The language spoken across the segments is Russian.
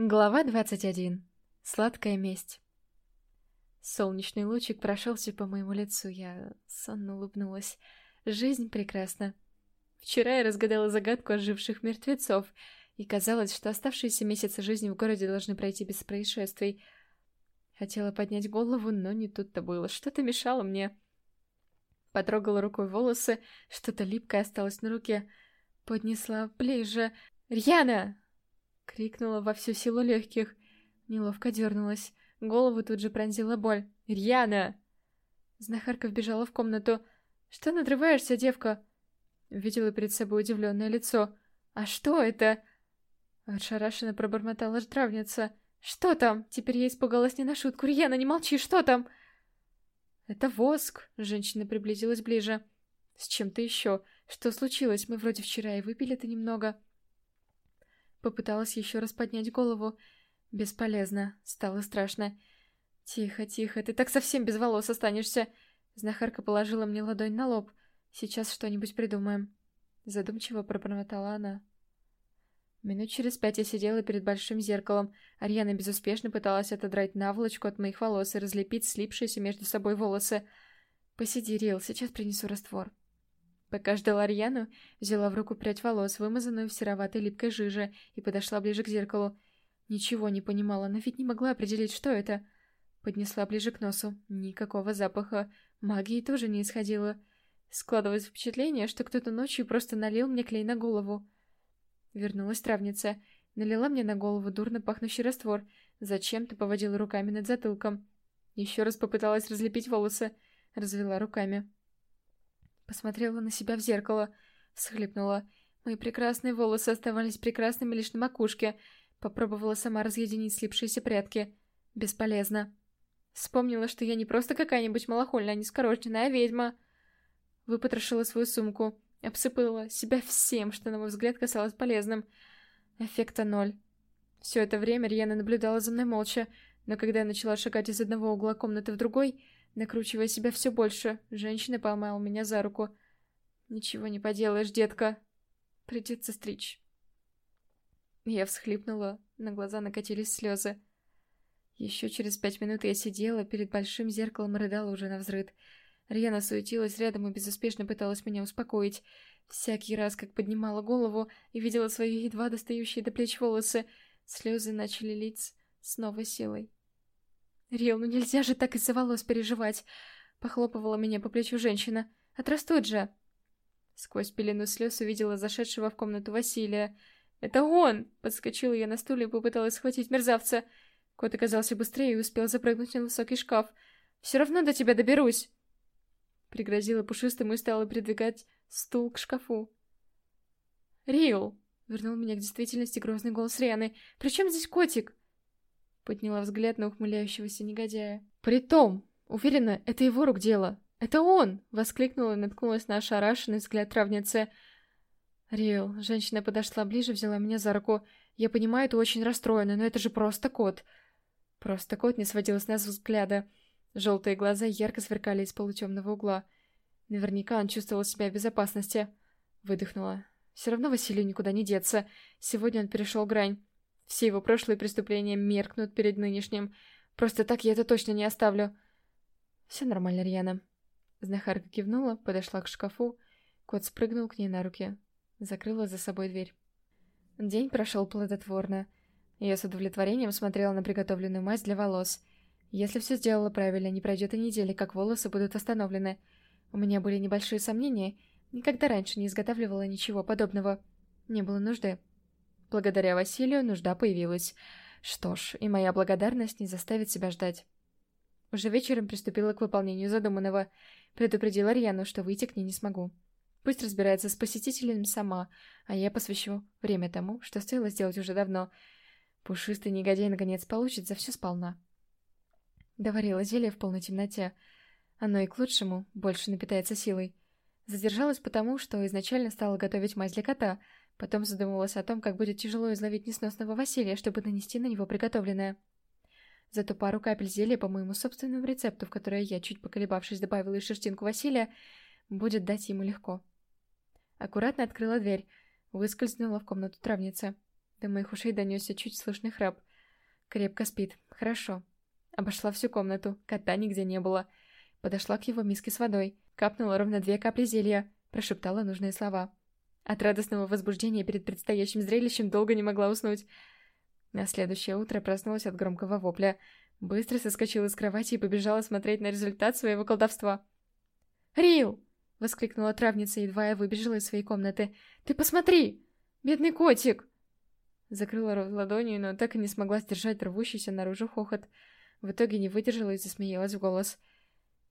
Глава 21. Сладкая месть. Солнечный лучик прошелся по моему лицу, я сонно улыбнулась. Жизнь прекрасна. Вчера я разгадала загадку оживших мертвецов, и казалось, что оставшиеся месяцы жизни в городе должны пройти без происшествий. Хотела поднять голову, но не тут-то было, что-то мешало мне. Потрогала рукой волосы, что-то липкое осталось на руке. Поднесла ближе. «Рьяна!» Крикнула во всю силу легких. Неловко дернулась. Голову тут же пронзила боль. «Рьяна!» Знахарка вбежала в комнату. «Что надрываешься, девка?» Видела перед собой удивленное лицо. «А что это?» Отшарашенно пробормотала травница. «Что там?» Теперь я испугалась не на шутку. «Рьяна, не молчи, что там?» «Это воск!» Женщина приблизилась ближе. «С чем-то еще. Что случилось? Мы вроде вчера и выпили-то немного». Попыталась еще раз поднять голову. Бесполезно. Стало страшно. «Тихо, тихо, ты так совсем без волос останешься!» Знахарка положила мне ладонь на лоб. «Сейчас что-нибудь придумаем». Задумчиво пробормотала она. Минут через пять я сидела перед большим зеркалом. Арьяна безуспешно пыталась отодрать наволочку от моих волос и разлепить слипшиеся между собой волосы. «Посиди, Рил, сейчас принесу раствор». Пока ждала Арьяну, взяла в руку прядь волос, вымазанную в сероватой липкой жиже, и подошла ближе к зеркалу. Ничего не понимала, но ведь не могла определить, что это. Поднесла ближе к носу. Никакого запаха. Магии тоже не исходило. Складывалось впечатление, что кто-то ночью просто налил мне клей на голову. Вернулась травница. Налила мне на голову дурно пахнущий раствор. Зачем-то поводила руками над затылком. Еще раз попыталась разлепить волосы. Развела руками. Посмотрела на себя в зеркало, всхлипнула. Мои прекрасные волосы оставались прекрасными лишь на макушке. Попробовала сама разъединить слипшиеся прядки. Бесполезно. Вспомнила, что я не просто какая-нибудь малохольная, нескороченная, а ведьма. Выпотрошила свою сумку. Обсыпала себя всем, что, на мой взгляд, казалось полезным. Эффекта ноль. Все это время Рьяна наблюдала за мной молча, но когда я начала шагать из одного угла комнаты в другой, Накручивая себя все больше, женщина поймала меня за руку. «Ничего не поделаешь, детка. Придется стричь». Я всхлипнула, на глаза накатились слезы. Еще через пять минут я сидела перед большим зеркалом и рыдала уже на взрыд. Рьяна суетилась рядом и безуспешно пыталась меня успокоить. Всякий раз, как поднимала голову и видела свои едва достающие до плеч волосы, слезы начали литься с новой силой. «Рил, ну нельзя же так из-за волос переживать!» Похлопывала меня по плечу женщина. «Отрастут же!» Сквозь пелену слез увидела зашедшего в комнату Василия. «Это он!» Подскочила я на стуле и попыталась схватить мерзавца. Кот оказался быстрее и успел запрыгнуть на высокий шкаф. «Все равно до тебя доберусь!» Пригрозила пушистому и стала придвигать стул к шкафу. «Рил!» — вернул меня к действительности грозный голос Рианы. «При чем здесь котик?» Подняла взгляд на ухмыляющегося негодяя. «Притом, уверена, это его рук дело. Это он!» — воскликнула и наткнулась на ошарашенный взгляд травницы. «Рил, женщина подошла ближе, взяла меня за руку. Я понимаю, ты очень расстроена, но это же просто кот». Просто кот не сводил с нас взгляда. Желтые глаза ярко сверкали из полутемного угла. Наверняка он чувствовал себя в безопасности. Выдохнула. Все равно Василию никуда не деться. Сегодня он перешел грань. Все его прошлые преступления меркнут перед нынешним. Просто так я это точно не оставлю. Все нормально, Рьяна. Знахарка кивнула, подошла к шкафу. Кот спрыгнул к ней на руки. Закрыла за собой дверь. День прошел плодотворно. Я с удовлетворением смотрела на приготовленную мазь для волос. Если все сделала правильно, не пройдет и недели, как волосы будут восстановлены. У меня были небольшие сомнения. Никогда раньше не изготавливала ничего подобного. Не было нужды. Благодаря Василию нужда появилась. Что ж, и моя благодарность не заставит себя ждать. Уже вечером приступила к выполнению задуманного. Предупредила Рьяну, что выйти к ней не смогу. Пусть разбирается с посетителем сама, а я посвящу время тому, что стоило сделать уже давно. Пушистый негодяй наконец получит за все сполна. Доварила зелье в полной темноте. Оно и к лучшему, больше напитается силой. Задержалась потому, что изначально стала готовить мазь для кота — Потом задумалась о том, как будет тяжело изловить несносного Василия, чтобы нанести на него приготовленное. Зато пару капель зелья по моему собственному рецепту, в которое я, чуть поколебавшись, добавила и шерстинку Василия, будет дать ему легко. Аккуратно открыла дверь, выскользнула в комнату травницы. До моих ушей донесся чуть слышный храп. Крепко спит. Хорошо. Обошла всю комнату. Кота нигде не было. Подошла к его миске с водой. Капнула ровно две капли зелья. Прошептала нужные слова. От радостного возбуждения перед предстоящим зрелищем долго не могла уснуть. На следующее утро проснулась от громкого вопля. Быстро соскочила с кровати и побежала смотреть на результат своего колдовства. «Рил!» — воскликнула травница, едва я выбежала из своей комнаты. «Ты посмотри! Бедный котик!» Закрыла рот ладонью, но так и не смогла сдержать рвущийся наружу хохот. В итоге не выдержала и засмеялась в голос.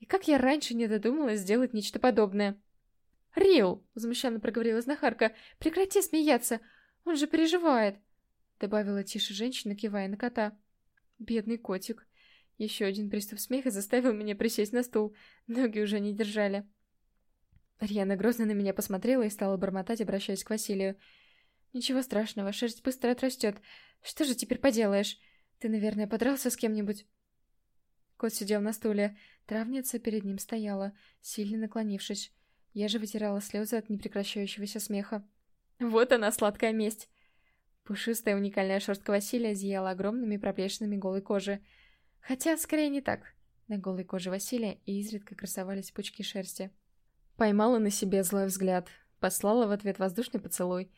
И как я раньше не додумалась сделать нечто подобное? «Рил!» — возмущенно проговорила знахарка. «Прекрати смеяться! Он же переживает!» Добавила тише женщина, кивая на кота. «Бедный котик!» Еще один приступ смеха заставил меня присесть на стул. Ноги уже не держали. Рьяна грозно на меня посмотрела и стала бормотать, обращаясь к Василию. «Ничего страшного, шерсть быстро отрастет. Что же теперь поделаешь? Ты, наверное, подрался с кем-нибудь?» Кот сидел на стуле. Травница перед ним стояла, сильно наклонившись. Я же вытирала слезы от непрекращающегося смеха. Вот она, сладкая месть! Пушистая уникальная шерстка Василия зияла огромными проплешинами голой кожи. Хотя, скорее не так. На голой коже Василия изредка красовались пучки шерсти. Поймала на себе злой взгляд. Послала в ответ воздушный поцелуй.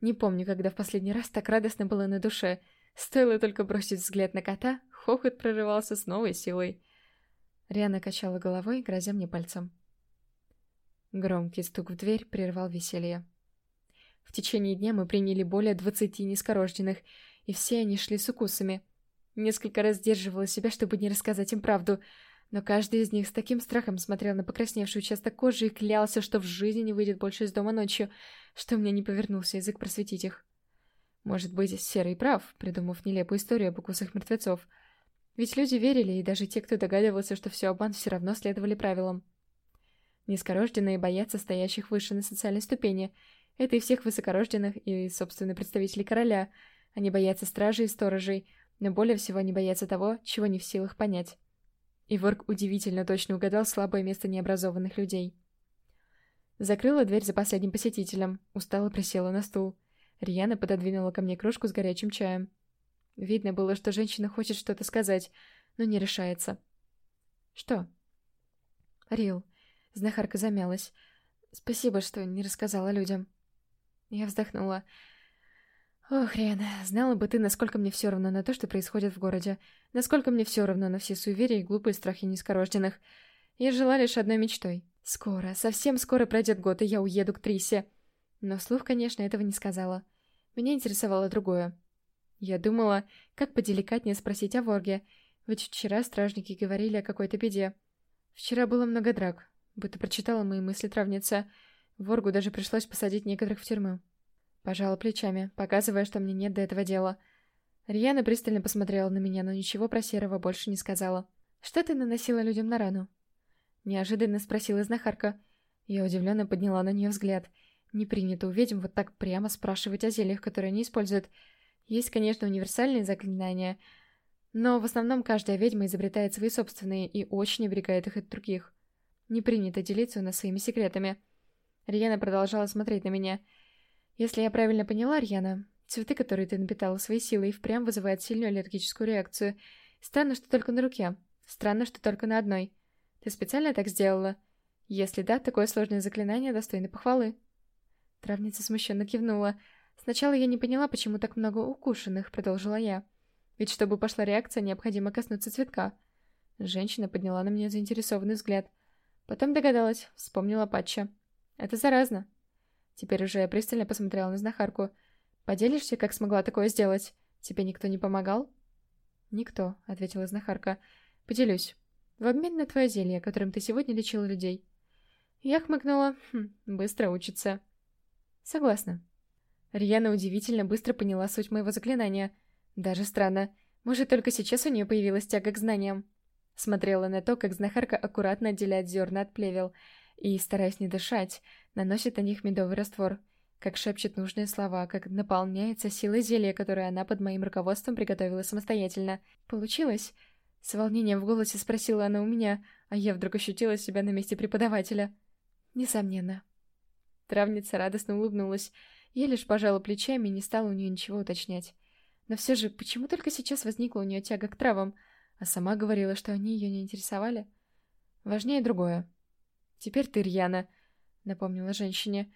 Не помню, когда в последний раз так радостно было на душе. Стоило только бросить взгляд на кота, хохот прорывался с новой силой. Риана качала головой, грозя мне пальцем. Громкий стук в дверь прервал веселье. В течение дня мы приняли более двадцати низкорожденных, и все они шли с укусами. Несколько раз сдерживала себя, чтобы не рассказать им правду, но каждый из них с таким страхом смотрел на покрасневшую участок кожи и клялся, что в жизни не выйдет больше из дома ночью, что меня не повернулся язык просветить их. Может быть, Серый прав, придумав нелепую историю об укусах мертвецов. Ведь люди верили, и даже те, кто догадывался, что все обман, все равно следовали правилам. Низкорожденные боятся стоящих выше на социальной ступени. Это и всех высокорожденных, и, собственно, представителей короля. Они боятся стражей и сторожей, но более всего они боятся того, чего не в силах понять. И Ворк удивительно точно угадал слабое место необразованных людей. Закрыла дверь за последним посетителем, устало присела на стул. Рьяна пододвинула ко мне кружку с горячим чаем. Видно было, что женщина хочет что-то сказать, но не решается. «Что?» «Рил, Знахарка замялась. «Спасибо, что не рассказала людям». Я вздохнула. «Ох, Рен, знала бы ты, насколько мне все равно на то, что происходит в городе. Насколько мне все равно на все суеверия и глупые страхи низкорожденных. Я жила лишь одной мечтой. Скоро, совсем скоро пройдет год, и я уеду к Трисе». Но вслух, конечно, этого не сказала. Меня интересовало другое. Я думала, как поделикатнее спросить о Ворге, ведь вчера стражники говорили о какой-то беде. Вчера было много драк, будто прочитала мои мысли травница. Воргу даже пришлось посадить некоторых в тюрьму. Пожала плечами, показывая, что мне нет до этого дела. Рьяна пристально посмотрела на меня, но ничего про Серого больше не сказала. «Что ты наносила людям на рану?» Неожиданно спросила знахарка. Я удивленно подняла на нее взгляд. Не принято у ведьм вот так прямо спрашивать о зельях, которые они используют. Есть, конечно, универсальные заклинания, но в основном каждая ведьма изобретает свои собственные и очень оберегает их от других. Не принято делиться у нас своими секретами. Рьяна продолжала смотреть на меня. Если я правильно поняла, Рьяна, цветы, которые ты напитала своей силой, впрямь вызывают сильную аллергическую реакцию. Странно, что только на руке. Странно, что только на одной. Ты специально так сделала? Если да, такое сложное заклинание достойно похвалы. Травница смущенно кивнула. Сначала я не поняла, почему так много укушенных, продолжила я. Ведь чтобы пошла реакция, необходимо коснуться цветка. Женщина подняла на меня заинтересованный взгляд. Потом догадалась, вспомнила Патча. Это заразно. Теперь уже я пристально посмотрела на знахарку. Поделишься, как смогла такое сделать? Тебе никто не помогал? Никто, ответила знахарка. Поделюсь. В обмен на твое зелье, которым ты сегодня лечила людей. Я хмыкнула. Хм, быстро учится. Согласна. Рьяна удивительно быстро поняла суть моего заклинания. Даже странно. Может, только сейчас у нее появилась тяга к знаниям. Смотрела на то, как знахарка аккуратно отделяет зерна от плевел, и, стараясь не дышать, наносит на них медовый раствор, как шепчет нужные слова, как наполняется силой зелья, которое она под моим руководством приготовила самостоятельно. Получилось? С волнением в голосе спросила она у меня, а я вдруг ощутила себя на месте преподавателя. Несомненно. Травница радостно улыбнулась. Я лишь пожала плечами и не стала у нее ничего уточнять. Но все же, почему только сейчас возникла у нее тяга к травам, а сама говорила, что они ее не интересовали? Важнее другое. «Теперь ты, Рьяна», — напомнила женщине.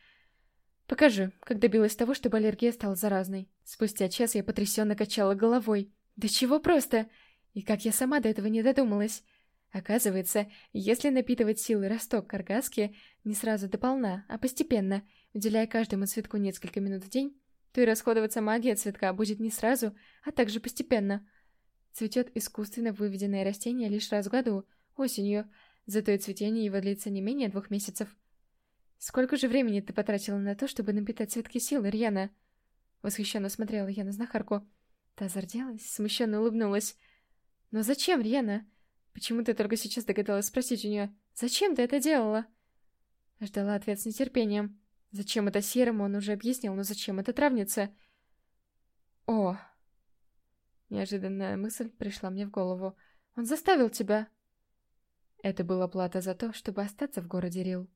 «Покажи, как добилась того, чтобы аллергия стала заразной». Спустя час я потрясенно качала головой. «Да чего просто! И как я сама до этого не додумалась!» Оказывается, если напитывать силы росток каргаски не сразу до полна, а постепенно, уделяя каждому цветку несколько минут в день, то и расходоваться магия цветка будет не сразу, а также постепенно. Цветет искусственно выведенное растение лишь раз в году, осенью, зато и цветение его длится не менее двух месяцев. «Сколько же времени ты потратила на то, чтобы напитать цветки силы, Рьяна?» Восхищенно смотрела я на знахарку. Та зарделась, смущенно улыбнулась. «Но зачем, Рьяна? Почему ты только сейчас догадалась спросить у нее, зачем ты это делала?» Ждала ответ с нетерпением. Зачем это серому, он уже объяснил, но зачем это травница? О! Неожиданная мысль пришла мне в голову. Он заставил тебя. Это была плата за то, чтобы остаться в городе Рил.